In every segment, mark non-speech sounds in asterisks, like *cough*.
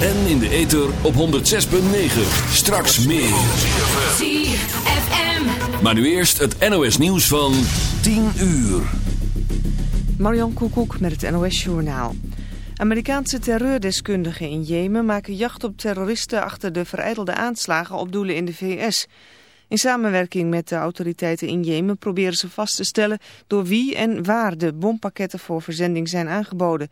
En in de ether op 106.9. Straks meer. ZFM. Maar nu eerst het NOS nieuws van 10 uur. Marion Koekoek met het NOS-journaal. Amerikaanse terreurdeskundigen in Jemen maken jacht op terroristen achter de vereidelde aanslagen op doelen in de VS. In samenwerking met de autoriteiten in Jemen proberen ze vast te stellen door wie en waar de bompakketten voor verzending zijn aangeboden.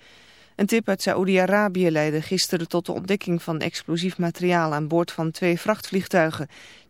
Een tip uit Saoedi-Arabië leidde gisteren tot de ontdekking van explosief materiaal aan boord van twee vrachtvliegtuigen.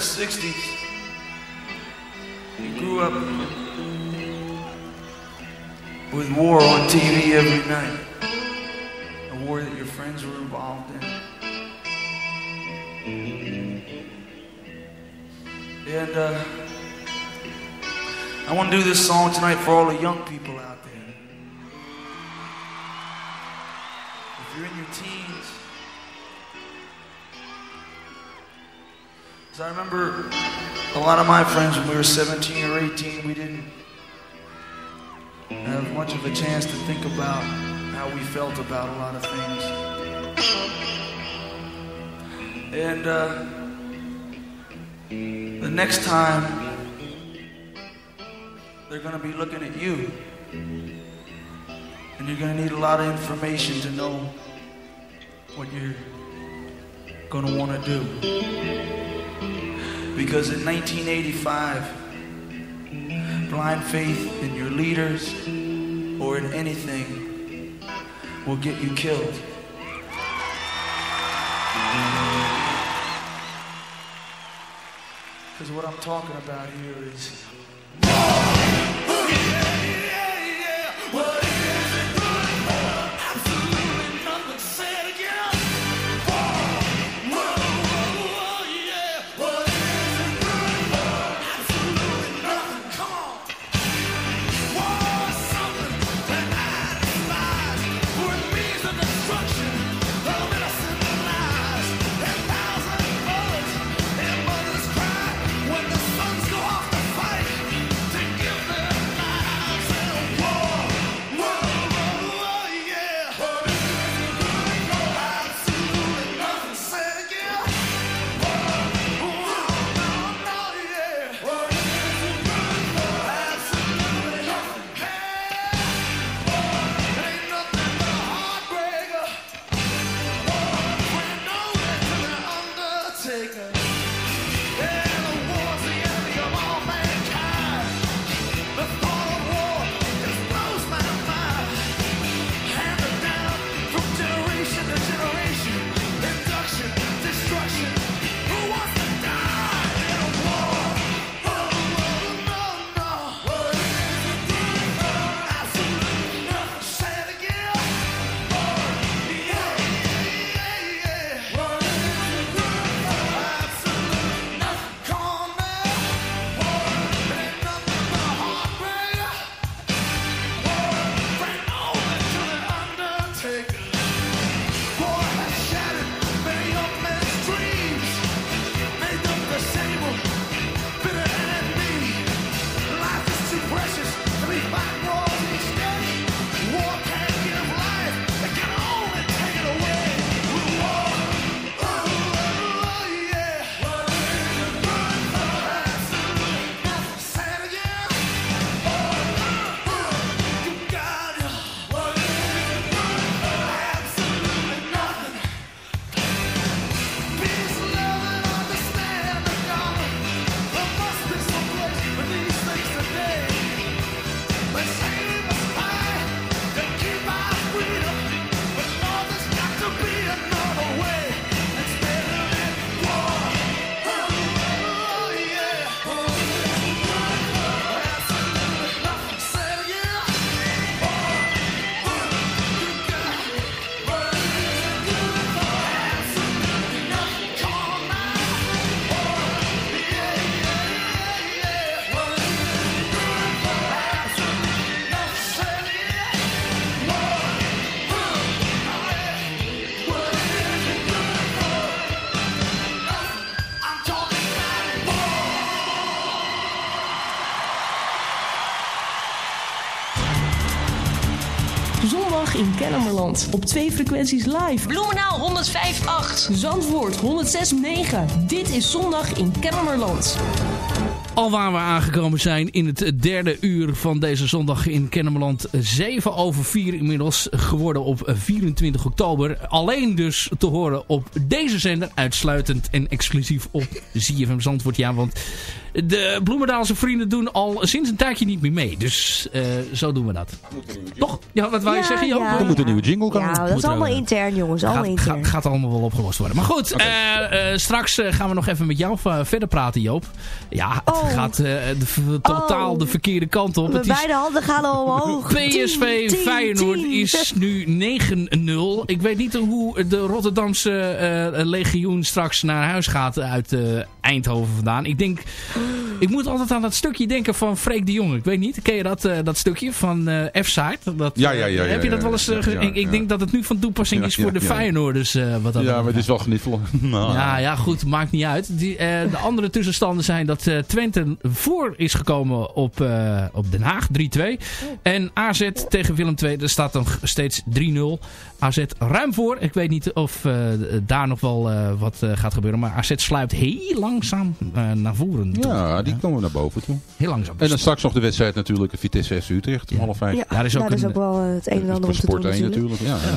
60s, you grew up with war on TV every night, a war that your friends were involved in. And uh, I want to do this song tonight for all the young people out there. If you're in your teens, I remember a lot of my friends when we were 17 or 18, we didn't have much of a chance to think about how we felt about a lot of things. And uh, the next time, they're going to be looking at you. And you're going to need a lot of information to know what you're going to want to do. Because in 1985, blind faith in your leaders or in anything will get you killed. Because what I'm talking about here is. Op twee frequenties live. Bloemenaal 105.8. Zandvoort 106.9. Dit is zondag in Kennemerland. Al waar we aangekomen zijn in het derde uur van deze zondag in Kennemerland. 7 over 4 inmiddels geworden op 24 oktober. Alleen dus te horen op deze zender. Uitsluitend en exclusief op ZFM Zandvoort. Ja, want de Bloemendaalse vrienden doen al sinds een tijdje niet meer mee. Dus uh, zo doen we dat. Toch? Ja, wat wou je Ja, zeggen? Joop? ja. Er moet een nieuwe jingle komen. Ja, dat is allemaal er- intern, jongens. Allemaal Gaat, intern. gaat, gaat allemaal wel opgelost worden. Maar goed, eh, eh, straks eh, gaan we nog even met jou eh, verder praten, Joop. Ja, het Oh. gaat eh, de, totaal Oh. de verkeerde kant op. Mijn beide handen gaan al omhoog. PSV 10, 10, Feyenoord 10. is nu 9-0. Ik weet niet hoe de Rotterdamse eh, legioen straks naar huis gaat uit eh, Eindhoven vandaan. Ik denk... Ik moet altijd aan dat stukje denken van Freek de Jong. Ik weet niet, ken je dat, eh, dat stukje van eh F-Side? Ja, ja, ja, eh, Heb je dat wel eens... ik ik denk dat het nu van toepassing is voor de. Feyenoorders. wat dat Ja, maar het is wel gniffelen. *laughs* Nou. Ja, ja, goed, maakt niet uit. Die, de andere tussenstanden zijn dat Twente voor is gekomen op, op Den Haag, 3-2. En AZ tegen Willem II, daar staat nog steeds 3-0. AZ ruim voor. Ik weet niet of daar nog wel wat gaat gebeuren. Maar AZ sluipt heel langzaam naar voren. Ja, die komen naar boven toe. Heel langzaam. En dan straks nog de wedstrijd natuurlijk. Vitesse FC Utrecht om half vijf. Ja, Daar is ook daar is een- ook wel eh, het een en ander Voor om te doen Sport 1 natuurlijk. natuurlijk. Ja,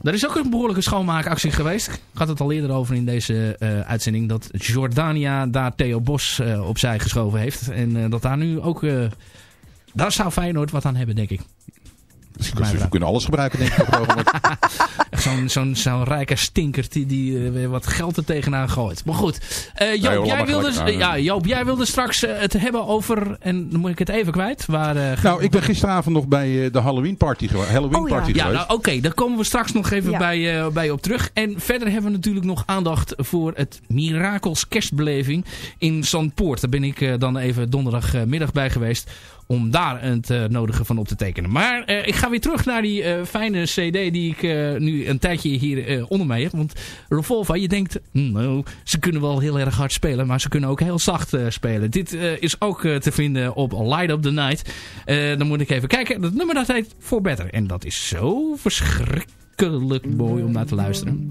ja. Er is ook een behoorlijke schoonmaakactie geweest. Ik had het al eerder over in deze eh, uitzending. Dat Jordania daar Theo Bos eh, opzij geschoven heeft. En eh, dat daar nu ook... eh, daar zou Feyenoord wat aan hebben, denk ik. Dus we kunnen alles gebruiken denk ik *laughs* *laughs* Zo'n zo'n zo'n rijke stinker die, die eh, weer wat geld er tegenaan gooit. Maar goed. Eh, Joop, joh, jij wilde, ja, Joop, jij wilde straks eh, het hebben over... En dan moet ik het even kwijt. Waar, eh, Nou, ik ben gisteravond nog bij de Halloween party, Halloween Oh ja. party Ja, geweest. nou oké, daar komen we straks nog even Ja. bij, bij je op terug. En verder hebben we natuurlijk nog aandacht voor het Mirakels kerstbeleving in Zandpoort. Daar ben ik dan even donderdagmiddag bij geweest om daar het eh, nodige van op te tekenen. Maar eh, ik ga weer terug naar die eh, fijne cd die ik nu een tijdje hier onder mij heb. Want Revolva, je denkt, hm, nou, ze kunnen wel heel erg hard spelen, maar ze kunnen ook heel zacht spelen. Dit is ook te vinden op Light Up The Night. Dan moet ik even kijken. Dat nummer dat heet For Better. En dat is zo verschrikkelijk mooi om naar te luisteren.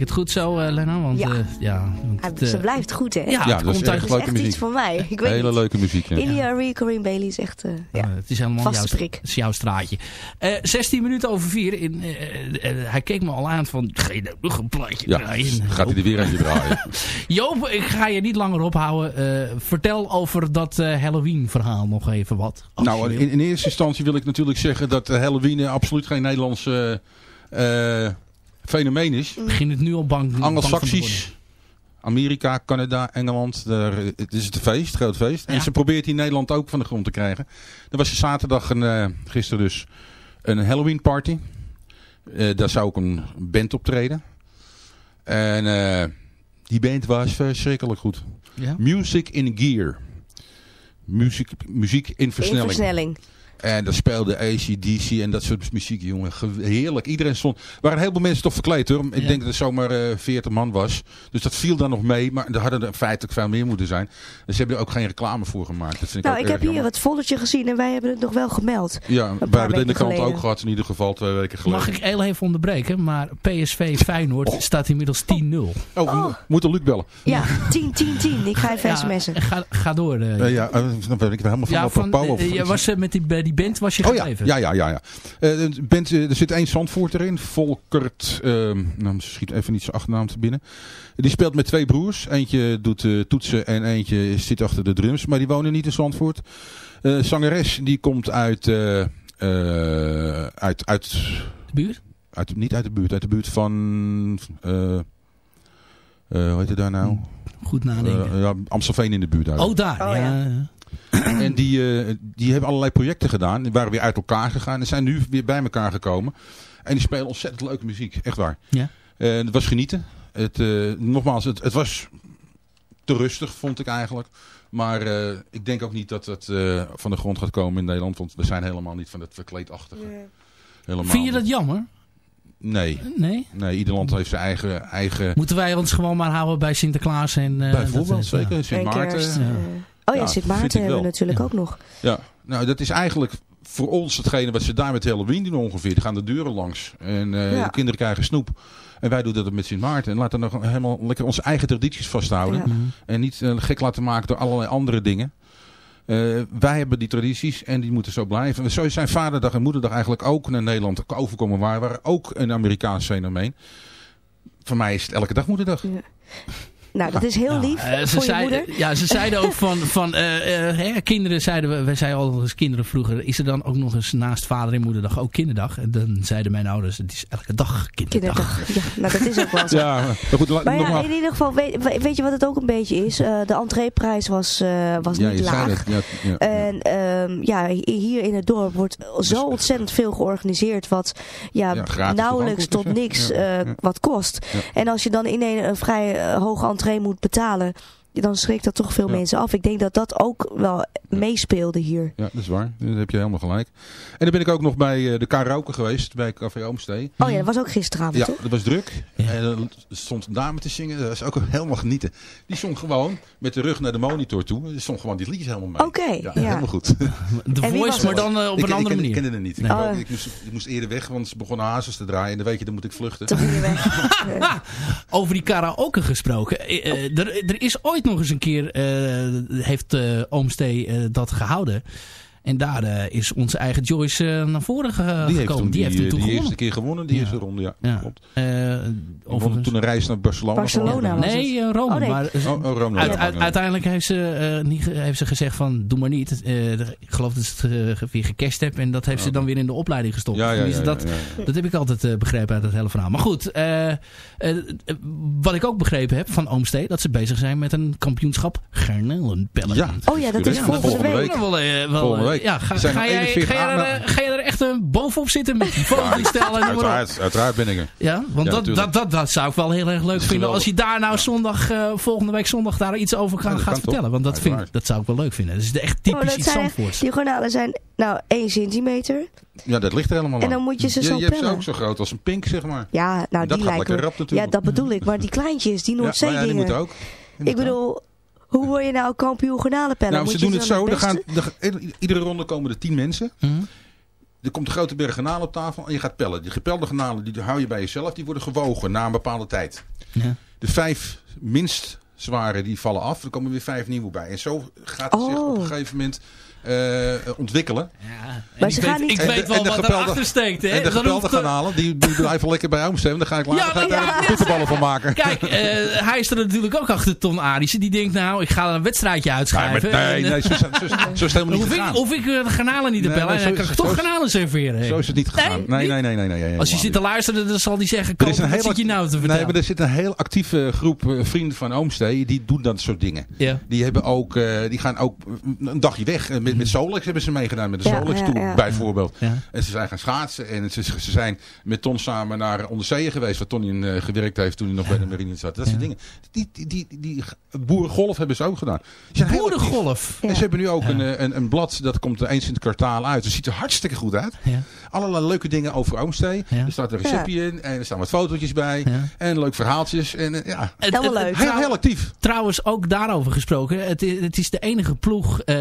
ik het goed zo, eh, Lena? Want, Ja. eh, ja want eh, ze blijft goed, hè? Ja, Ja, het dat is komt uit echt leuke echt muziek. iets van mij. Ik weet Hele niet. leuke muziek. Ja. India Corinne Bailey is echt... eh, ja. Het is helemaal jouw, prik. het is jouw straatje. Eh 16 minuten over 4. In, hij keek me al aan van, ga je nou nog een plaatje Ja, draaien? gaat hij er weer aan je draaien. *laughs* Joop, ik ga je niet langer ophouden. Eh, vertel over dat eh, Halloween verhaal nog even wat. Nou, in, in eerste instantie wil ik natuurlijk zeggen dat Halloween absoluut geen Nederlands eh, fenomeen is. begin het nu al bang. Anglo-Saxisch, Amerika, Canada, Engeland. Daar, het is het een feest, groot feest. En ze probeert in Nederland ook van de grond te krijgen. Er was zaterdag, een, eh, gisteren dus, een Halloween party. Eh, daar zou ook een band optreden. En eh, die band was verschrikkelijk goed. Ja? Music in Gear. Muziek, muziek in In versnelling. En daar speelde ACDC en dat soort muziek, jongen. Ge- Heerlijk. Iedereen stond... Er waren heel veel mensen toch verkleed, hoor. Ik Ja. denk dat het zomaar eh 40 man was. Dus dat viel dan nog mee. Maar er hadden er feitelijk veel meer moeten zijn. Dus ze hebben er ook geen reclame voor gemaakt. Dat vind ik Nou, ik erg heb hier jammer. het volletje gezien en wij hebben het nog wel gemeld. Ja, wij hebben het in de krant ook gehad. In ieder geval twee weken geleden. Mag ik heel even onderbreken, maar PSV Feyenoord staat inmiddels 10-0. Oh, we mo- moeten Luc bellen. Ja, 10, 10, 10. Ik ga even Ja, sms'en. ga, ga door. eh. Eh, ja, dan ben ik helemaal van ja, op van, Pauw. je was met die, bij die band was je Oh ja, gebleven. ja, ja, ja. ja. Eh, band, eh, er zit één Zandvoort erin. Volkert, ehm nou, schiet even niet zijn achternaam te binnen. Die speelt met twee broers. Eentje doet eh, toetsen en eentje zit achter de drums. Maar die wonen niet in Zandvoort. Eh, zangeres, die komt uit, eh, eh, uit, uit, De buurt? uit... Niet uit de buurt, uit de buurt van... eh eh, hoe heet het daar nou? Goed nadenken. Ja, Amstelveen in de buurt. Daar. oh, daar. Oh, ja. ja. En *clears throat* die, eh, die hebben allerlei projecten gedaan. Die waren weer uit elkaar gegaan. En zijn nu weer bij elkaar gekomen. En die spelen ontzettend leuke muziek. Echt waar. Ja. Eh, het was genieten. Het, eh, nogmaals, het, het was te rustig, vond ik eigenlijk. Maar eh, ik denk ook niet dat het eh, van de grond gaat komen in Nederland. Want we zijn helemaal niet van het verkleedachtige. Helemaal Vind je dat jammer? Nee. Nee? Nee, ieder land heeft zijn eigen... eigen Moeten wij ons gewoon maar houden bij Sinterklaas en... eh, bijvoorbeeld, dat, zeker. Sint En Maarten. kerst. Ja. Oh ja, Ja, Sint Maarten hebben we natuurlijk ook nog. Ja, nou dat is eigenlijk voor ons hetgene wat ze daar met Halloween doen ongeveer. Die gaan de deuren langs en eh, Ja. de kinderen krijgen snoep. En wij doen dat met Sint Maarten. En laten we nog helemaal lekker onze eigen tradities vasthouden. Ja. Mhm. En niet eh, gek laten maken door allerlei andere dingen. Eh, wij hebben die tradities en die moeten zo blijven. Zo zijn vaderdag en moederdag eigenlijk ook naar Nederland overkomen. Waar waren ook een Amerikaans fenomeen. Voor mij is het elke dag moederdag. Nou, dat is heel lief Eh, ze voor je zeiden, moeder. Ja, ze zeiden ook van, van eh, eh, hè, kinderen zeiden we, wij zeiden al eens kinderen vroeger, is er dan ook nog eens naast vader en moederdag ook kinderdag? En dan zeiden mijn ouders, het is elke dag kinderdag. Kinderdag. Ja, nou dat is ook wel zo. Ja, maar goed, Maar ja, in ieder geval, weet, weet je wat het ook een beetje is? Eh, de entreeprijs was, eh, was Ja, niet je zei laag. het. Ja, ja. En ehm, ja, hier in het dorp wordt zo ontzettend veel georganiseerd wat ja, Ja, nauwelijks tot niks? Ja, eh, ja. wat kost. Ja. En als je dan in een, een vrij eh, hoge entree moet betalen, dan schrikt dat toch veel Ja. mensen af. Ik denk dat dat ook wel meespeelde hier. Ja, dat is waar. Daar heb je helemaal gelijk. En dan ben ik ook nog bij eh, de karaoke geweest, bij Café Oomstee. Oh ja, dat was ook gisteravond, Ja, toch? dat was druk. En er stond een dame te zingen. Dat was ook helemaal genieten. Die zong gewoon met de rug naar de monitor toe. Die zong gewoon die liedjes helemaal mee. Oké, ja, ja. helemaal goed. De voice, maar dan eh, op Ik- een ik- andere ik, manier. Ik kende het niet. Nee. Ik, Oh. ik, moest, ik moest eerder weg, want ze begonnen hazes te draaien. En dan weet je, dan moet ik vluchten. Toen je weg. *laughs* *laughs* Over die karaoke gesproken. Eh, er, er is ooit nog eens een keer, eh, heeft eh Oomstee eh, dat gehouden. En daar eh, is onze eigen Joyce eh, naar voren ge- die heeft gekomen. die, heeft hem die, toen die gewonnen. eerste keer gewonnen. Die Ja. eerste ronde, ja. Ja. Klopt. Eh, overigens- toen een reis naar Barcelona. Barcelona was Nee, het. eh, Rome. Oh, nee. Maar, Oh, oh, Rome. Uit- uit- uiteindelijk heeft ze, eh, niet, heeft ze gezegd van doe maar niet. Eh, ik geloof dat ze het eh, weer gecashed heb en dat heeft ze dan weer in de opleiding gestopt. Ja, ja, ja, Tenminste, ja, dat, ja, ja. dat heb ik altijd eh, begrepen uit het hele verhaal. Maar goed, eh, eh, eh, wat ik ook begrepen heb van Oomstee, dat ze bezig zijn met een kampioenschap garnelenpellen. Ja. Oh ja, dat is Ja, volgende volgende week. week. Wel, eh, wel, Volgende eh, week. Ja, ga, Er zijn ga, jij, 41 ga, je er, eh, ga je er echt eh, bovenop zitten met die foto's stellen en noem maar op? Uiteraard, uiteraard ben ik er. Ja, want Ja, dat, dat, dat, dat zou ik wel heel erg leuk vinden. Als je daar nou zondag, eh, volgende week zondag daar iets over gaat, Ja, toch? vertellen. Want dat, vind, dat zou ik wel leuk vinden. Dat is echt Oh, typisch dat iets Zandvoorts. die garnalen zijn nou 1 centimeter. Ja, dat ligt er helemaal En aan. dan moet je ze zo je, je hebt ze ook zo groot als een pink, zeg maar. Ja, nou Dat die gaat lijken Ja, dat bedoel ik. Maar die kleintjes, die Ja, Noordzee maar ja, die dingen. moeten ook. Ik bedoel, hoe word je nou kampioen garnalenpellen? Nou, Moet ze doen het zo. Er gaan, er iedere ronde komen er tien mensen. Mhm. Er komt een grote berg garnalen op tafel en je gaat pellen. Die gepelde garnalen die hou je bij jezelf. Die worden gewogen na een bepaalde tijd. Ja. De vijf minst zware die vallen af. Er komen weer vijf nieuwe bij. En zo gaat het zich Oh. op een gegeven moment eh, ontwikkelen. Maar ik ze weet, gaan niet- ik En weet de- wel wat gepelde- erachter steekt. Hè? En de gepelde garnalen, die, die blijven lekker bij Oomsteen. Dan ga ik later Ja, ga ik maar daar ja, bitterballen van maken. Kijk, eh, hij is er natuurlijk ook achter Ton Arissen. Die denkt nou, ik ga een wedstrijdje Nee, uitschrijven. maar- nee, En, nee, zo, zo, zo, zo is het helemaal niet hoef ik, gegaan. hoef ik eh, de garnalen niet te bellen. En dan kan ik toch garnalen serveren. Zo is het niet gegaan. Nee, nee, nee. nee, nee, nee Als je zit te luisteren, dan zal hij zeggen, Er een wat hele, zit je nou te vertellen? nee, maar er zit een heel actieve groep vrienden van Oomstee. Die doen dat soort dingen. Ja. Die, hebben ook, eh, die gaan ook een dagje weg. Met, met Solex hebben ze meegedaan. Met de Ja, Solex ja, Tour ja. bijvoorbeeld. Ja. En ze zijn gaan schaatsen. En ze, ze zijn met Ton samen naar onderzeeën geweest. Waar Ton in eh, gewerkt heeft toen hij nog bij de marine zat. Dat soort dingen. Die, die, die, die, die boerengolf hebben ze ook gedaan. Ze heel. Boerengolf. En ze hebben nu ook een, eh, een, een blad, dat komt eens in het kwartaal uit. Het ziet er hartstikke goed uit. Ja. Allerlei leuke dingen over Oomstee. Ja. Er staat een receptje in en er staan wat fotootjes bij. Ja. En leuk verhaaltjes. En eh, ja, het- leuk. heel, heel actief. Trouwens, ook daarover gesproken. Het, het is de enige ploeg eh,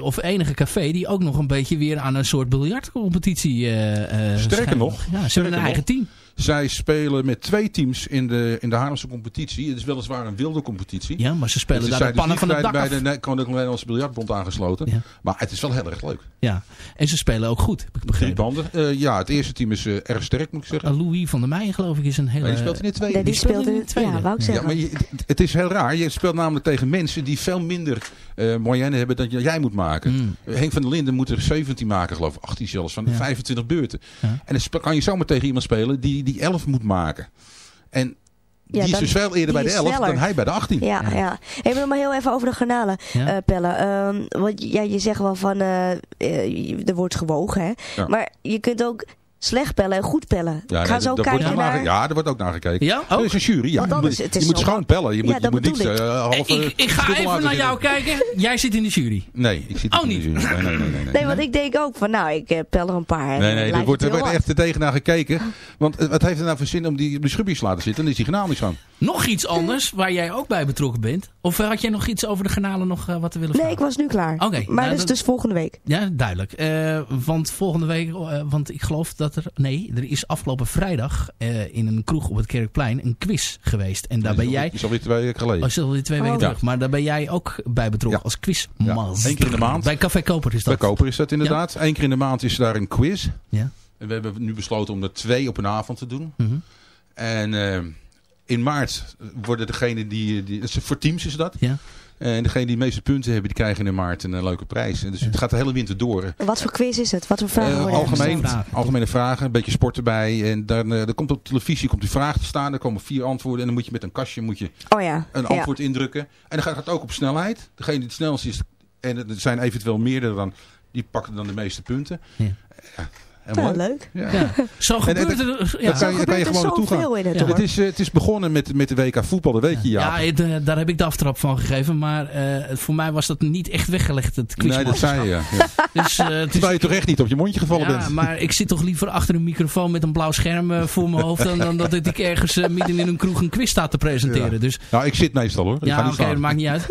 of enige café die ook nog een beetje weer aan een soort biljartcompetitie eh, Sterker schijnt. nog, Ja, ze hebben een eigen nog. team. Zij spelen met twee teams in de, in de Haarlemse competitie. Het is weliswaar een wilde competitie. Ja, maar ze spelen Ze daar zijn de dus pannen van het bij, dak bij af. de Koninklijke Nederlandse Biljartbond aangesloten. Ja. Maar het is wel heel erg leuk. Ja. En ze spelen ook goed, heb ik begrepen. banden. Eh, ja, het eerste team is eh, erg sterk moet ik zeggen. Uh, Louis van der Meijen, geloof ik, is een hele... Maar die speelt in de tweede. Nee, die speelde in de tweede. Ja, wou ik Ja, zeggen. maar je, het is heel raar. Je speelt namelijk tegen mensen die veel minder eh moyenne hebben dan jij moet maken. Mm. Henk van der Linden moet er 17 maken, geloof ik. 18 zelfs, van Ja. 25 beurten. Ja. En dan kan je zomaar tegen iemand spelen die, die 11 moet maken. En die Ja, is dus veel eerder bij de is 11 sneller. dan hij bij de 18. Ja, ja. Hey, maar nog maar heel even over de garnalen Ja. eh, pellen. Ehm, want ja, je zegt wel van, eh, eh, er wordt gewogen, hè. Ja. Maar je kunt ook slecht pellen en goed pellen. Ja, Ga zo kijken wordt naar... naar, ja, daar wordt ook naar gekeken. Ja, Er is een jury. Ja, je anders, moet, het is je moet zo- schoon pellen. Je moet, Ja, je dat moet niet ik. eh, half ik, ik ga even naar jou kijken. Jij zit in de jury. Nee, ik zit Oh, niet in de jury. Nee, nee, nee. nee, nee. Nee, want ik denk ook van, nou, ik eh, pel er een paar. Nee, nee, er wordt, er wordt echt tegen naar gekeken. Want eh, wat heeft er nou voor zin om die, op die schubjes te laten zitten? Dan is die kanaal niet schoon. Nog iets anders waar jij ook bij betrokken bent? Of had jij nog iets over de garnalen nog eh, wat te willen Nee, vragen? ik was nu klaar. Oké, maar nou, dat is dus volgende week. Ja, duidelijk. Eh, want volgende week, eh, want ik geloof dat er, nee, er is afgelopen vrijdag eh, in een kroeg op het Kerkplein een quiz geweest. En daar ben jij... Is alweer twee weken geleden. Oh, is alweer twee weken Oh. terug. Maar daar ben jij ook bij betrokken als quizmaster. Eén keer in de maand. Bij Café Koper is dat. Bij Koper is dat inderdaad. Eén keer in de maand is daar een quiz. Ja. En we hebben nu besloten om er twee op een avond te doen. Mhm. En eh, in maart worden degene die, die... Voor teams is dat. Ja. En degene die de meeste punten hebben, die krijgen in maart een eh, leuke prijs. En dus het gaat de hele winter door. Wat voor quiz is het? Wat voor vragen Eh, worden algemeen, algemene vragen, een beetje sport erbij. En dan, eh, er komt op televisie komt die vraag te staan. Er komen vier antwoorden. En dan moet je met een kastje moet je Oh ja. een ja. antwoord indrukken. En dan gaat het ook op snelheid. Degene die het snelst is, en er zijn eventueel meerdere dan, die pakken dan de meeste punten. Ja. Ja, helemaal Ja, leuk. Ja. Ja. Zo gebeurt en- er... Ja. kan je, daar kan je gewoon naartoe gaan. zoveel in het is, eh, het is begonnen met, met de WK voetbal, dat weet je ja. Ja, het, eh, daar heb ik de aftrap van gegeven. Maar eh, voor mij was dat niet echt weggelegd, het nee, dat zei je. Ja. *laughs* Dus, eh, het is- Terwijl je toch echt niet op je mondje gevallen ja, bent. maar ik zit toch liever achter een microfoon met een blauw scherm voor mijn hoofd... dan, dan dat ik ergens midden in een kroeg een quiz sta te presenteren. Ja. Dus Nou, ik zit meestal hoor. Ik ga ja, oké, dat maakt niet uit.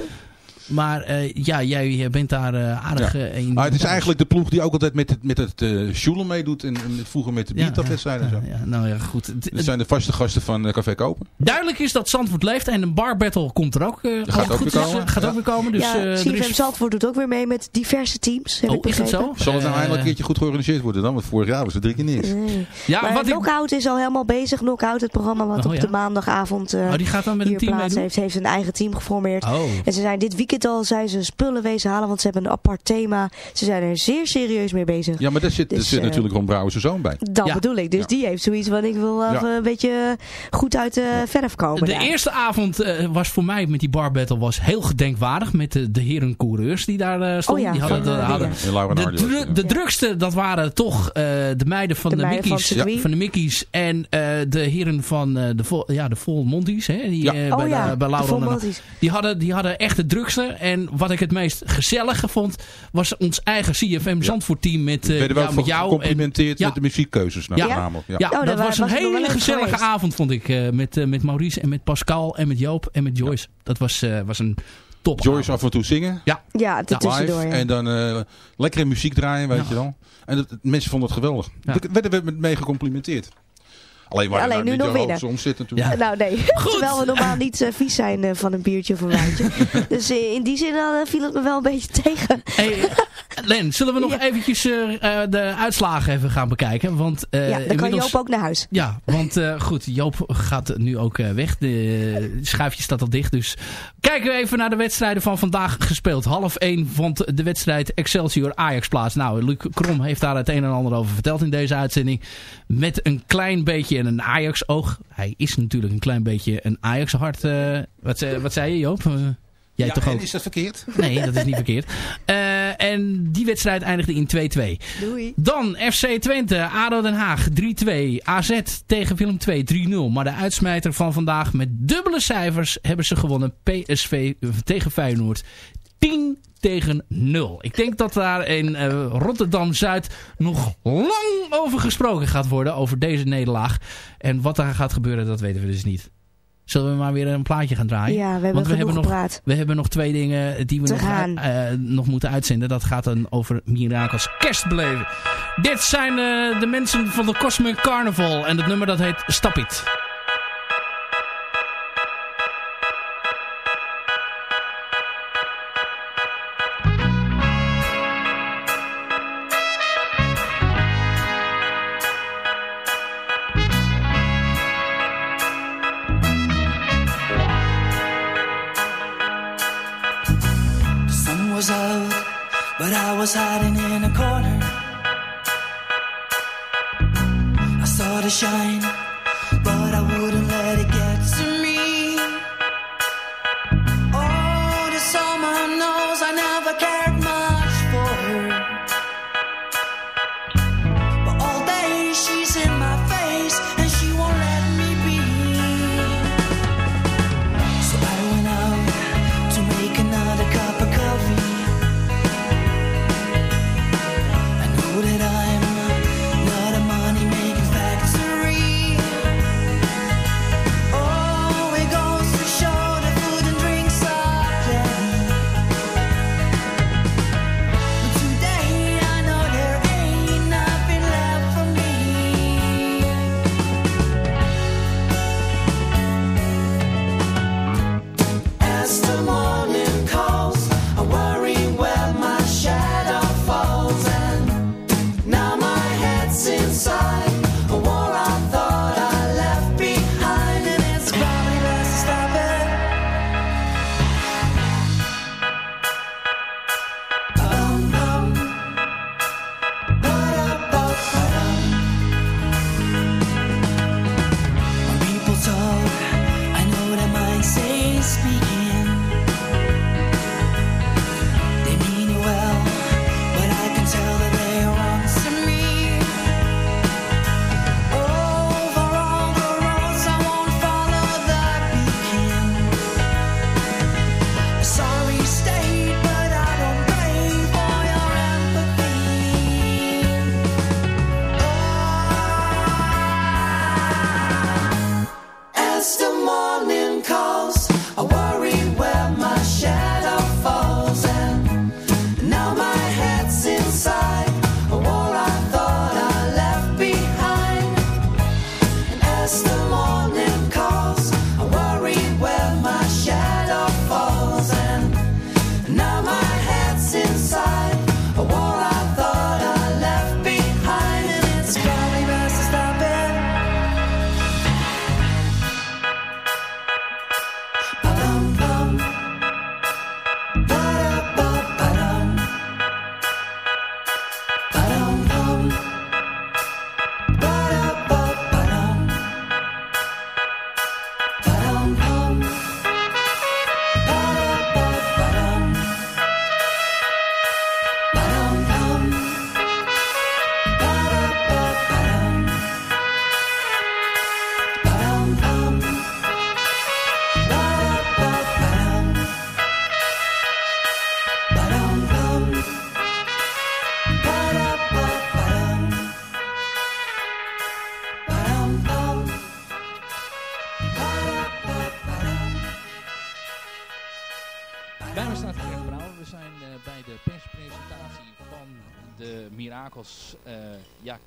Maar eh, ja, jij bent daar eh, aardig Ja. eh, in. Maar het is eigenlijk de ploeg die ook altijd met het, met het eh Sjoelen meedoet. En, en vroeger met de Ja, biertapwedstrijden en zo. Ja, nou ja, goed. Het- Dat zijn de vaste gasten van eh, Café Kopen. Duidelijk is dat Zandvoort leeft en een bar battle komt er ook, eh, gaat het ook goed weer komen. eh, gaat Ja. ook weer komen. Dus, ja, eh, CFM is- Zandvoort doet ook weer mee met diverse teams. Heb Oh, ik is begrepen. zo? Zal het nou Eh, eindelijk een keertje goed georganiseerd worden dan? Want vorig jaar was er drie keer niks. Nee. Ja, maar wat ik- Knockout is al helemaal bezig. Knockout, het programma wat Oh, op ja? de maandagavond eh, Oh, die gaat dan met een hier team heeft. Heeft een eigen team geformeerd. Oh. En ze zijn dit weekend al zijn ze spullen wezen halen, want ze hebben een apart thema. Ze zijn er zeer serieus mee bezig. Ja, maar daar zit, daar Dus, zit eh, natuurlijk Ron Brouwer zijn zoon bij. Dat Ja. bedoel ik. Dus Ja. die heeft zoiets van ik wil wel Ja. even een beetje goed uit de verf komen. De daar. eerste avond eh, was voor mij met die bar battle was heel gedenkwaardig. Met de, de heren coureurs die daar eh, stonden. Oh ja, die hadden, de, hadden- de, dru- er, de drukste, dat waren toch eh, de meiden van De de, van Mickey's. het van de Mickey's en eh, de heren van eh, de, vol, ja, de Full Monties. Hè, die, Ja. Oh bij, bij Laura die, hadden, die hadden echt de drukste. En wat ik het meest gezellige vond, was ons eigen CFM Zandvoort team met, eh, werden met jou. en- gecomplimenteerd Ja. met de muziekkeuzes. Nou, Ja. namelijk. Ja. ja, Oh, dat wa- was een hele gezellige geweest. avond, vond ik. eh, met, eh, met Maurice en met Pascal en met Joop en met Joyce. Dat was, eh, was een top. Joyce af en toe zingen. Ja. Ja, Live. tussendoor. Ja. En dan eh, lekkere muziek draaien, weet Ja. je wel. En dat, mensen vonden het geweldig. Ja. Daar werden we met mee gecomplimenteerd. Alleen waar Alleen nu nog de winnen. hoogste omzet natuurlijk. Ja. Nou nee, terwijl we normaal niet eh, vies zijn eh, van een biertje of een wijntje. *laughs* dus eh, in die zin viel het me wel een beetje tegen. Hey, Len, zullen we nog Ja. eventjes de uitslagen even gaan bekijken? Want, eh, ja, dan kan Joop ook naar huis. Ja, want eh, goed, Joop gaat nu ook eh, weg. De schuifje staat al dicht. Dus kijken we even naar de wedstrijden van vandaag gespeeld. Half 1 vond de wedstrijd Excelsior Ajax plaats. Nou, Luc Krom heeft daar het een en ander over verteld in deze uitzending. Met een klein beetje een Ajax-oog. Hij is natuurlijk een klein beetje een Ajax-hart. eh, wat, zei- wat zei je Joop? Eh, Jij Ja, toch ook? is dat verkeerd? Nee, dat is niet verkeerd. *laughs* Eh, en die wedstrijd eindigde in 2-2. Doei. Dan FC Twente, ADO Den Haag 3-2. AZ tegen Willem 2 3-0. Maar de uitsmijter van vandaag met dubbele cijfers hebben ze gewonnen. PSV tegen Feyenoord 10 tegen 0. Ik denk dat daar in eh, Rotterdam-Zuid nog lang over gesproken gaat worden. Over deze nederlaag. En wat daar gaat gebeuren, dat weten we dus niet. Zullen we maar weer een plaatje gaan draaien? Ja, we hebben Want we hebben nog, gepraat. we hebben nog twee dingen die we nog, eh, nog moeten uitzenden. Dat gaat dan over Mirakels kerstbeleven. Dit zijn de mensen van de Cosmic Carnival. En het nummer dat heet Stap It. But I was hiding in a corner. I saw the shine,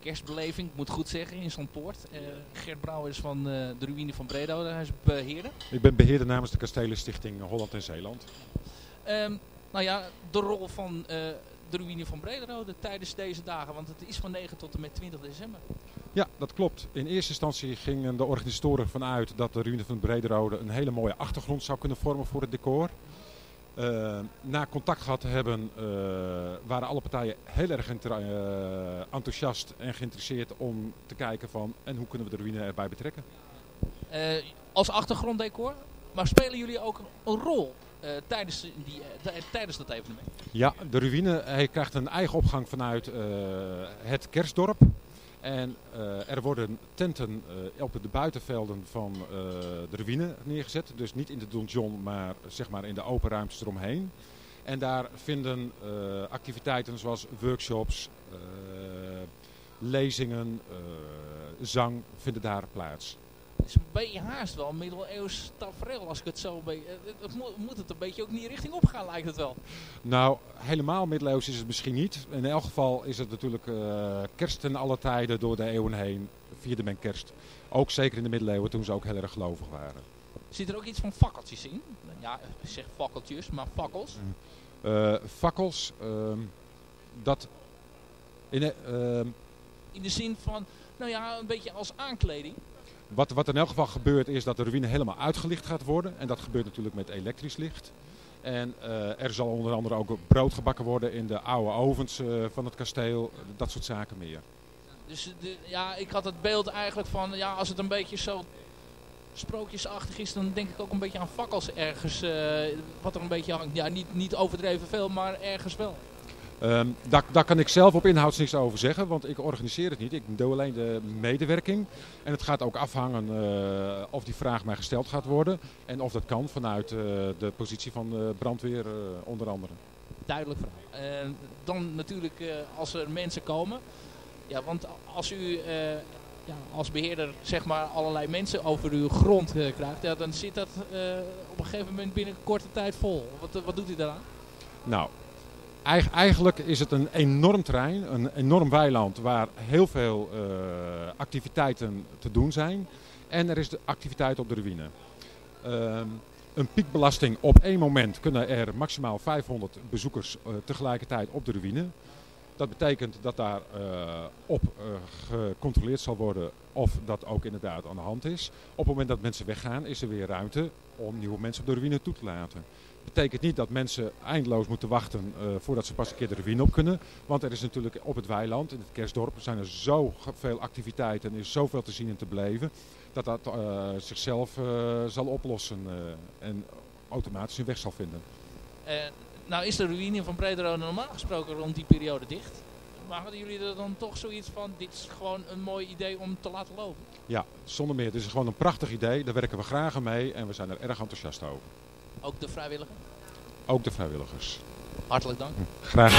kerstbeleving, ik moet goed zeggen, in Zandpoort. Eh Gert Brouwer is van eh, de ruïne van Breda, hij is beheerder. Ik ben beheerder namens de Kastelenstichting Holland en Zeeland. Ehm, nou ja, de rol van eh, de ruïne van Brederode tijdens deze dagen, want het is van 9 tot en met 20 december. Ja, dat klopt. In eerste instantie gingen de organisatoren vanuit dat de ruïne van Brederode een hele mooie achtergrond zou kunnen vormen voor het decor. Eh, na contact gehad te hebben, eh, waren alle partijen heel erg eh, enthousiast en geïnteresseerd om te kijken van en hoe kunnen we de ruïne erbij betrekken. Als achtergronddecor, maar spelen jullie ook een rol tijdens, die, tijdens dat evenement? Ja, de ruïne hij krijgt een eigen opgang vanuit het kerstdorp. En eh, er worden tenten eh, op de buitenvelden van eh, de ruïne neergezet. Dus niet in de donjon, maar zeg maar in de open ruimtes eromheen. En daar vinden activiteiten zoals workshops, lezingen, zang vinden daar plaats. Is een beetje haast wel, middeleeuws tafereel als ik het zo een beetje... Het, het moet, moet het een beetje ook niet richting op gaan lijkt het wel. Nou, helemaal middeleeuws is het misschien niet. In elk geval is het natuurlijk eh, kerst in alle tijden door de eeuwen heen. Vierde men kerst. Ook zeker in de middeleeuwen toen ze ook heel erg gelovig waren. Zit er ook iets van fakkeltjes in? Ja, ik zeg fakkeltjes, maar fakkels. Eh, fakkels, ehm, dat... In, eh, ehm, In de zin van, nou ja, een beetje als aankleding. Wat, wat in elk geval gebeurt is dat de ruïne helemaal uitgelicht gaat worden. En dat gebeurt natuurlijk met elektrisch licht. En eh, er zal onder andere ook brood gebakken worden in de oude ovens eh, van het kasteel. Dat soort zaken meer. Dus ja, ik had het beeld eigenlijk van, ja, als het een beetje zo sprookjesachtig is, dan denk ik ook een beetje aan fakkels ergens. eh, wat er een beetje hangt. Ja, niet, niet overdreven veel, maar ergens wel. Ehm, daar, daar kan ik zelf op inhouds niks over zeggen, want ik organiseer het niet. Ik doe alleen de medewerking. En het gaat ook afhangen eh, of die vraag mij gesteld gaat worden. En of dat kan vanuit eh, de positie van de brandweer eh, onder andere. Duidelijk verhaal. Eh, dan natuurlijk eh, als er mensen komen. Ja, want als u eh, ja, als beheerder zeg maar allerlei mensen over uw grond eh, krijgt, ja, dan zit dat eh, op een gegeven moment binnen korte tijd vol. Wat, eh, wat doet u daaraan? Nou, eigenlijk is het een enorm terrein, een enorm weiland waar heel veel eh, activiteiten te doen zijn. En er is de activiteit op de ruïne. Ehm, een piekbelasting op één moment kunnen er maximaal 500 bezoekers eh, tegelijkertijd op de ruïne. Dat betekent dat daar eh, op gecontroleerd zal worden of dat ook inderdaad aan de hand is. Op het moment dat mensen weggaan is er weer ruimte om nieuwe mensen op de ruïne toe te laten. Betekent niet dat mensen eindeloos moeten wachten eh, voordat ze pas een keer de ruïne op kunnen. Want er is natuurlijk op het weiland, in het kerstdorp, zijn er zoveel activiteiten en is zoveel te zien en te beleven. Dat dat eh, zichzelf eh, zal oplossen en automatisch hun weg zal vinden. Nou is de ruïne van Brederode normaal gesproken rond die periode dicht. Maar hadden jullie er dan toch zoiets van, dit is gewoon een mooi idee om te laten lopen? Ja, zonder meer. Het is gewoon een prachtig idee. Daar werken we graag aan mee en we zijn er erg enthousiast over. Ook de vrijwilliger? Ook de vrijwilligers. Hartelijk dank. Graag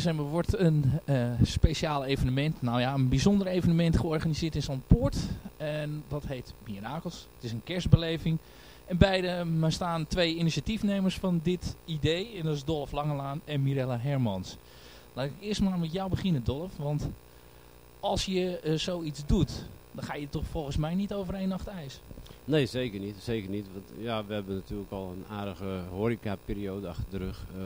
december wordt een eh, speciaal evenement, nou ja, een bijzonder evenement georganiseerd in Zandpoort. En dat heet Mirakels. Het is een kerstbeleving. En beide me staan twee initiatiefnemers van dit idee. En dat is Dolf Langelaan en Mirella Hermans. Laat ik eerst maar met jou beginnen, Dolf. Want als je eh, zoiets doet, dan ga je toch volgens mij niet over één nacht ijs. Nee, zeker niet. Zeker niet. Want ja, we hebben natuurlijk al een aardige horecaperiode achter de rug. Eh,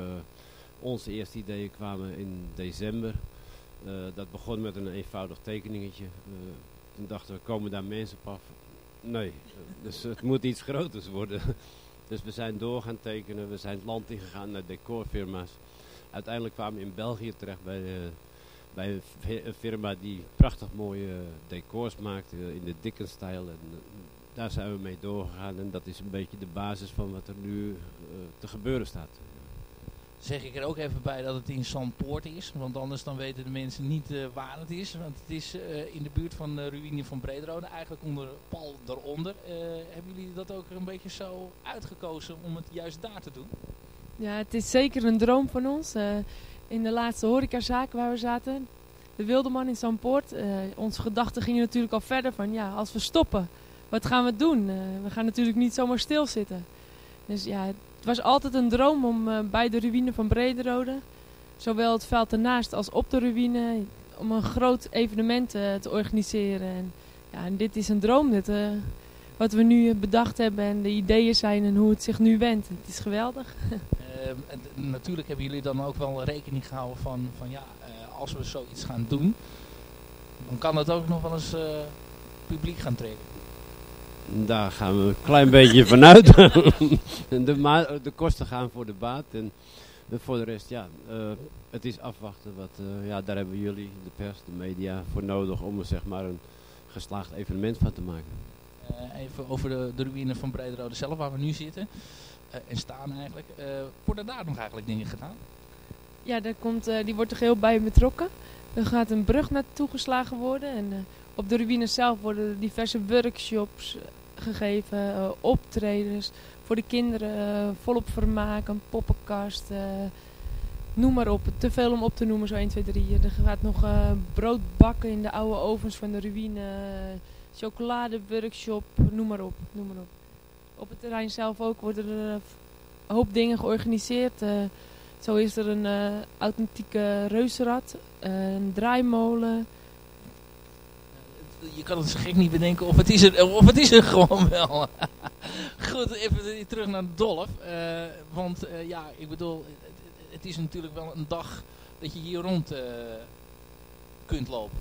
onze eerste ideeën kwamen in december. Eh, dat begon met een eenvoudig tekeningetje. Eh, toen dachten we, komen daar mensen op af? Nee, Eh, dus het *laughs* moet iets groters worden. *laughs* dus we zijn door gaan tekenen. We zijn het land ingegaan naar decorfirma's. Uiteindelijk kwamen we in België terecht bij, bij een fi- een firma die prachtig mooie decors maakt eh, in de Dickens-stijl. En daar zijn we mee doorgegaan en dat is een beetje de basis van wat er nu te gebeuren staat. Zeg ik er ook even bij dat het in Zandpoort is. Want anders dan weten de mensen niet eh, waar het is. Want het is eh, in de buurt van de ruïne van Brederode. Eigenlijk onder pal daaronder. Eh, hebben jullie dat ook een beetje zo uitgekozen om het juist daar te doen? Ja, het is zeker een droom van ons. In de laatste horecazaak waar we zaten, de Wildeman in Zandpoort. onze gedachten gingen natuurlijk al verder van, ja, als we stoppen, wat gaan we doen? We gaan natuurlijk niet zomaar stilzitten. Dus ja, het was altijd een droom om eh, bij de ruïne van Brederode, zowel het veld ernaast als op de ruïne, om een groot evenement eh, te organiseren. En, ja, en dit is een droom, dit, eh, wat we nu bedacht hebben en de ideeën zijn en hoe het zich nu wendt. Het is geweldig. *laughs* Eh, d- natuurlijk hebben jullie dan ook wel rekening gehouden van, van ja, als we zoiets gaan doen, dan kan het ook nog wel eens publiek gaan trekken. Daar gaan we een klein beetje vanuit. *laughs* de, ma- de kosten gaan voor de baat en voor de rest, ja, eh, het is afwachten. Wat, eh, ja, daar hebben jullie, de pers, de media, voor nodig om er zeg maar een geslaagd evenement van te maken. Eh, even over de, de ruïne van Brederode zelf, waar we nu zitten. eh, en staan eigenlijk. Eh, worden daar nog eigenlijk dingen gedaan? Ja, daar komt, eh, die wordt er geheel bij betrokken. Er gaat een brug naartoe geslagen worden. En eh, op de ruïne zelf worden er diverse workshops eh, gegeven, eh, optredens voor de kinderen, eh, volop vermaak, een poppenkast. noem maar op, te veel om op te noemen, zo 1, 2, 3. Er gaat nog brood bakken in de oude ovens van de ruïne, chocoladeworkshop, noem maar op, noem maar op. Op het terrein zelf ook worden er een hoop dingen georganiseerd. zo is er een authentieke reuzenrad, een draaimolen. Je kan het zo gek niet bedenken of het is er, of het is er gewoon *laughs* wel. Goed, even terug naar Dolf. eh, want eh, ja, ik bedoel, het, het is natuurlijk wel een dag dat je hier rond eh, kunt lopen.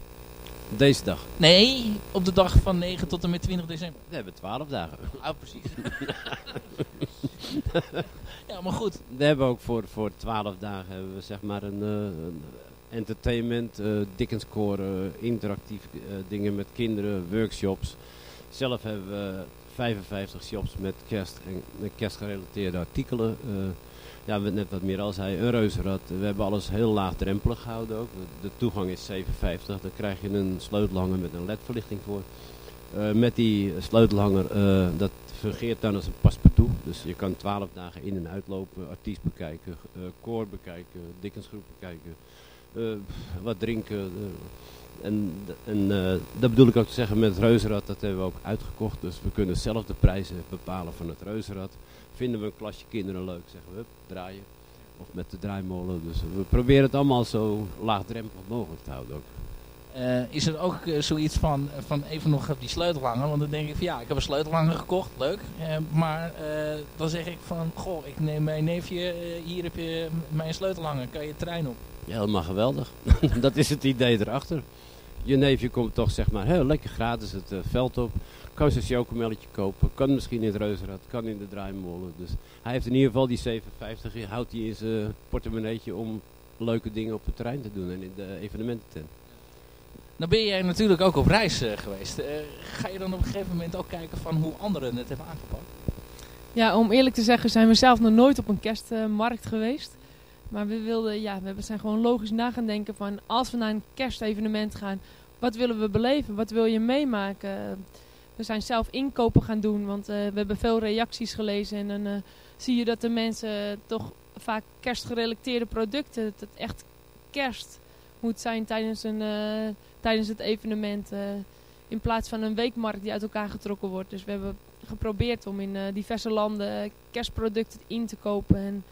Deze dag. Nee, op de dag van 9 tot en met 20 december. We hebben twaalf dagen. Ah, precies. *laughs* ja, maar goed. We hebben ook voor, voor 12 dagen hebben we zeg maar een, een entertainment, Dickenscore, eh, interactief eh, dingen met kinderen, workshops. Zelf hebben we 55 shops met kerst en kerstgerelateerde artikelen. Ja, net wat meer al zei, een reuzenrad. We hebben alles heel laagdrempelig gehouden ook. De toegang is 7,50. Daar krijg je een sleutelhanger met een ledverlichting voor. Met die sleutelhanger, dat fungeert dan als een paspartout. Dus je kan 12 dagen in en uitlopen, artiest bekijken, eh koor bekijken, Dickensgroep bekijken, wat drinken. eh. en en eh, dat bedoel ik ook te zeggen met het reuzenrad, dat hebben we ook uitgekocht. Dus we kunnen zelf de prijzen bepalen van het reuzenrad. Vinden we een klasje kinderen leuk, zeggen we, draaien. Of met de draaimolen. Dus we proberen het allemaal zo laagdrempelig mogelijk te houden ook. Eh, is er ook eh, zoiets van, van even nog die sleutelhanger? Want dan denk ik van ja, ik heb een sleutelhanger gekocht, leuk. Eh, maar eh, dan zeg ik van, goh, ik neem mijn neefje, eh, hier heb je mijn sleutelhanger, kan je trein op? Ja, helemaal geweldig. *laughs* dat is het idee erachter. Je neefje komt toch zeg maar heel lekker gratis het eh, veld op. Kan zijn chocomelletje kopen. Kan misschien in het reuzenrad. Kan in de draaimolen. Dus hij heeft in ieder geval die 750. Houdt hij in zijn portemonneetje om leuke dingen op het terrein te doen. En in de evenemententent. Nou ben jij natuurlijk ook op reis eh, geweest. Eh, ga je dan op een gegeven moment ook kijken van hoe anderen het hebben aangepakt? Ja, om eerlijk te zeggen zijn we zelf nog nooit op een kerstmarkt geweest. Maar we wilden, ja, we zijn gewoon logisch na gaan denken van als we naar een kerstevenement gaan, wat willen we beleven? Wat wil je meemaken? We zijn zelf inkopen gaan doen, want eh, we hebben veel reacties gelezen en dan eh, zie je dat de mensen toch vaak kerstgerelateerde producten. Dat het echt kerst moet zijn tijdens, een, eh, tijdens het evenement. eh, in plaats van een weekmarkt die uit elkaar getrokken wordt. Dus we hebben geprobeerd om in eh, diverse landen kerstproducten in te kopen. En,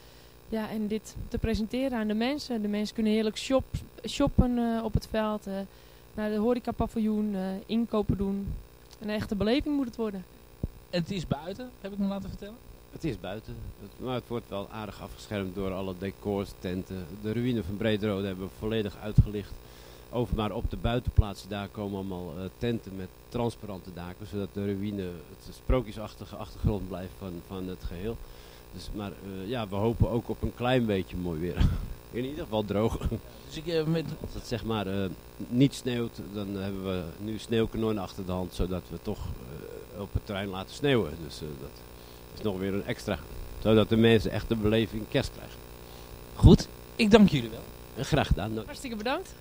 ja, en dit te presenteren aan de mensen. De mensen kunnen heerlijk shop, shoppen eh, op het veld. eh, naar de horecapaviljoen, eh inkopen doen. Een echte beleving moet het worden. Het is buiten, heb ik me laten vertellen. Het is buiten, het, maar het wordt wel aardig afgeschermd door alle decors, tenten. De ruïne van Brederode hebben we volledig uitgelicht. Over maar op de buitenplaatsen daar komen allemaal eh, tenten met transparante daken, zodat de ruïne het sprookjesachtige achtergrond blijft van, van het geheel. Dus, maar eh, ja, we hopen ook op een klein beetje mooi weer. *laughs* In ieder geval droog. Dus ik, eh, met... Als het zeg maar eh, niet sneeuwt, dan hebben we nu sneeuwkanon achter de hand, zodat we toch op het terrein laten sneeuwen. Dus dat is nog weer een extra. Zodat de mensen echt de beleving kerst krijgen. Goed, ik dank jullie wel. En graag gedaan. Hartstikke bedankt.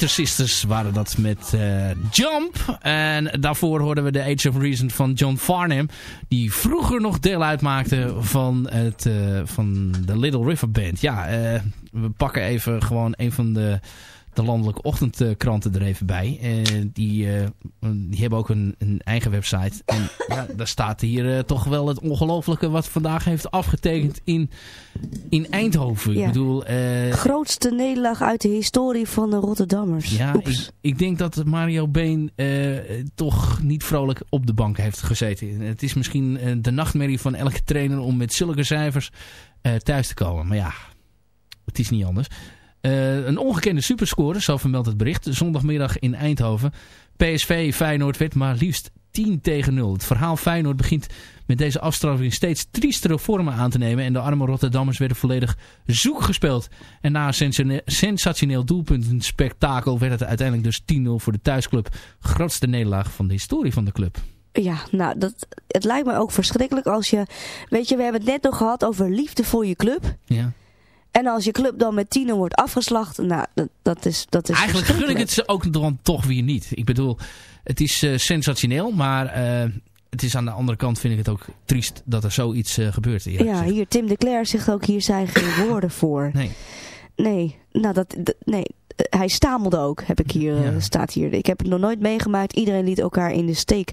Pointer Sisters waren dat met eh, Jump. En daarvoor hoorden we de Age of Reason van John Farnham. Die vroeger nog deel uitmaakte van, het, eh, van de Little River Band. Ja, eh, we pakken even gewoon een van de, de landelijke ochtendkranten er even bij. Eh, die, eh, die hebben ook een, een eigen website. En ja, daar staat hier eh, toch wel het ongelofelijke wat vandaag heeft afgetekend in, in Eindhoven. Ja. Ik bedoel... Grootste nederlaag uit de historie van de Rotterdammers. ja, ik, ik denk dat Mario Been toch niet vrolijk op de bank heeft gezeten. Het is misschien de nachtmerrie van elke trainer om met zulke cijfers thuis te komen. Maar ja, het is niet anders. Eh, een ongekende superscore, zo vermeldt het bericht. Zondagmiddag in Eindhoven. PSV Feyenoord werd maar liefst 10 tegen 0. Het verhaal Feyenoord begint met deze afstraffing steeds triestere vormen aan te nemen. En de arme Rotterdammers werden volledig zoek gespeeld. En na een sensationeel doelpuntenspektakel werd het uiteindelijk dus 10-0 voor de thuisclub. Grootste nederlaag van de historie van de club. Ja, nou, dat, het lijkt me ook verschrikkelijk als je... Weet je, we hebben het net nog gehad over liefde voor je club. Ja. En als je club dan met 10 wordt afgeslacht, nou, dat, dat is dat is Eigenlijk gun ik het ze ook dan toch weer niet. Ik bedoel, het is eh, sensationeel, maar eh, het is aan de andere kant vind ik het ook triest dat er zoiets eh, gebeurt. Ja, gezegd. hier, Tim de Cler zegt ook, hier zijn geen woorden voor. Nee. Nee, nou dat, nee, hij stamelde ook, heb ik hier, eh, staat hier. Ik heb het nog nooit meegemaakt, iedereen liet elkaar in de steek.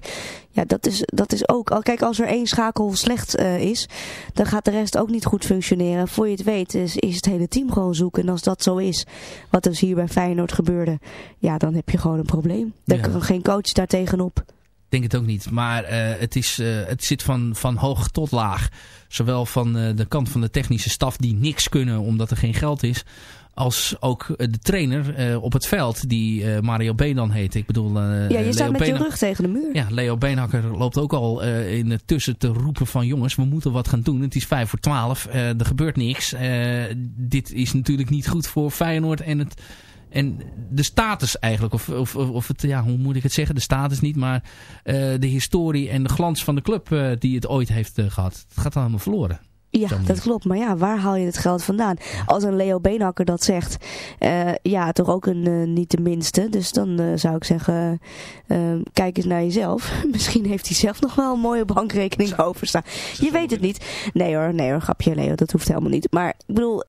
Ja, dat is, dat is ook, al kijk als er één schakel slecht eh, is, dan gaat de rest ook niet goed functioneren. Voor je het weet is, is het hele team gewoon zoeken. En als dat zo is, wat dus hier bij Feyenoord gebeurde, ja, dan heb je gewoon een probleem. Daar Ja. kan geen coach daar tegenop. Ik denk het ook niet. Maar eh, het, is, het zit van, van hoog tot laag. Zowel van de kant van de technische staf die niks kunnen omdat er geen geld is. Als ook de trainer eh, op het veld die eh, Mario B dan heet. Ik bedoel, eh, Ja, je staat met je rug tegen de muur. Ja, Leo Beenhakker loopt ook al in het tussen te roepen van jongens, we moeten wat gaan doen. Het is vijf voor twaalf, er gebeurt niks. Dit is natuurlijk niet goed voor Feyenoord en het... En de status eigenlijk, of, of, of het, ja, hoe moet ik het zeggen, de status niet, maar de historie en de glans van de club die het ooit heeft eh, gehad. Het gaat allemaal verloren. Ja, dat klopt. Maar ja, waar haal je het geld vandaan? Als een Leo Beenhakker dat zegt, eh, ja, toch ook een eh, niet de minste. Dus dan eh, zou ik zeggen, kijk eens naar jezelf. *laughs* Misschien heeft hij zelf nog wel een mooie bankrekening overstaan. Je weet het niet. Nee hoor, nee hoor, grapje Leo, dat hoeft helemaal niet. Maar ik bedoel,